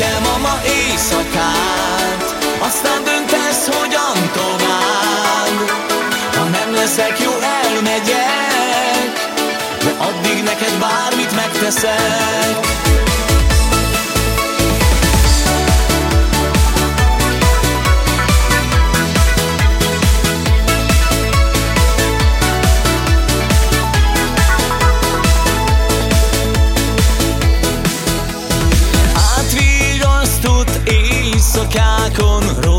nekem a ma éjszakát Aztán döntesz, hogyan tovább. Ha nem leszek jó, elmegyek De addig neked bármit megteszek 過去の